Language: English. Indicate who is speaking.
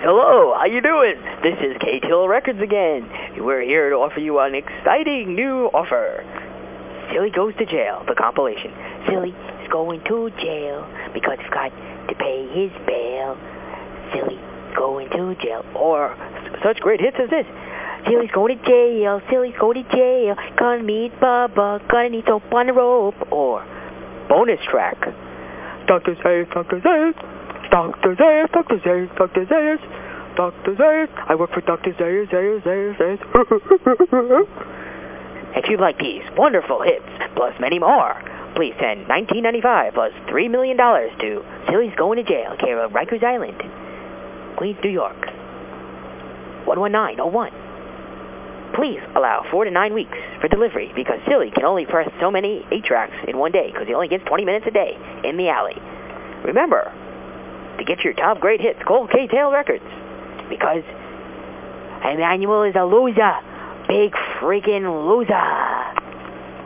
Speaker 1: Hello, how you doing? This is K-Tel Records again. We're here to offer you an exciting new offer. Silly Goes to Jail, the compilation. Silly is going to jail because he's got to pay his bail. Silly going to jail. Or such great hits as this. Silly's going to jail, Silly's going to jail. Gonna meet Bubba, gonna need soap on the rope. Or bonus track. Dr. Zayas, Dr. Zayas, Dr. Zayas, Dr. Zayas, Dr. Zayas, Dr. Zayas. I work for Dr. Zayas, Zayas, Zayas, Zayas. if you like these wonderful hits, plus many more, please send $19.95 plus $3 million to Silly's Going to Jail, care of Rikers Island, Queens, New York. 11901. Please allow four to nine weeks for delivery because Silly can only press so many 8-tracks in one day because he only gets 20 minutes a day in the alley. Remember, to get your top great hits, call K-Tel Records because Emmanuel is a loser. Big freaking loser.